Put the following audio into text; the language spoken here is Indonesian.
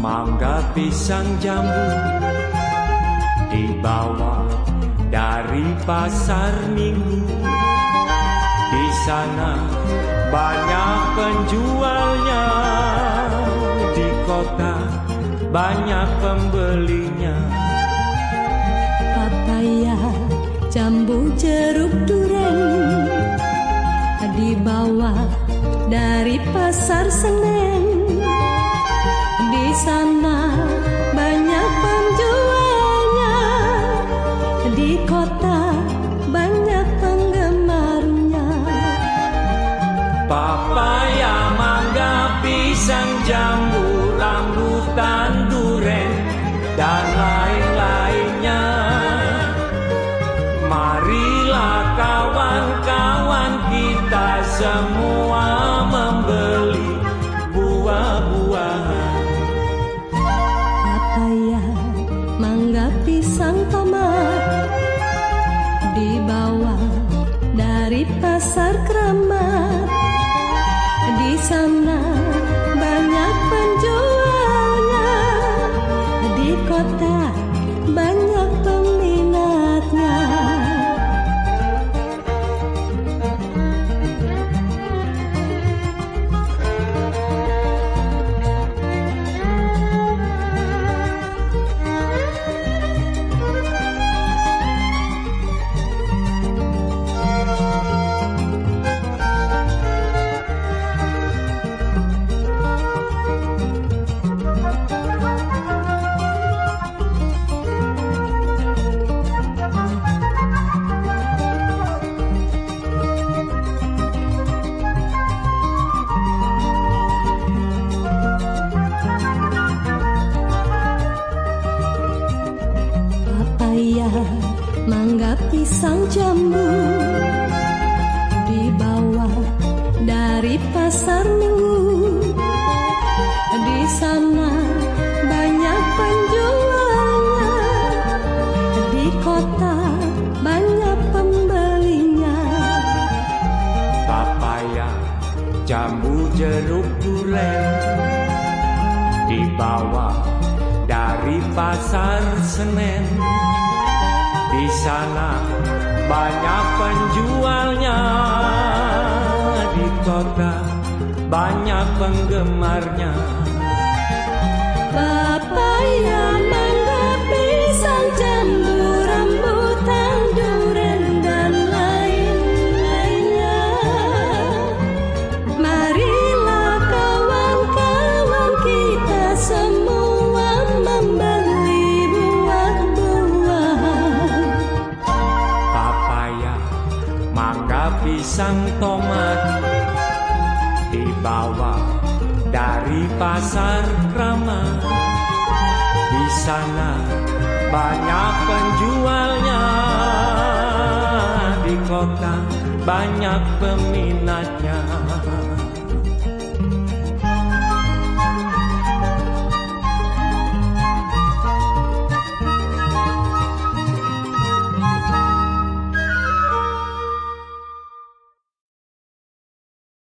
mangga pisang jambu dibawa dari pasar minggu. Di sana banyak penjualnya di kota banyak pembelinya. Papaya jambu jeruk duren semua membeli buah-buahan. Papaya mangga pisang tomat? Dibawa dari pasar keramat. Di sana banyak penjualnya. Di kota banyak peminatnya papaya mangga pisang jambu dibawa dari pasar minggu di sana banyak penjualnya di kota banyak pembelinya. Papaya jambu jeruk duren dibawa dari pasar Senen. Di sana banyak penjualnya di kota banyak penggemarnya. Papaya pisang tomat dibawa dari pasar keramat. Di sana banyak penjualnya. Di kota banyak peminatnya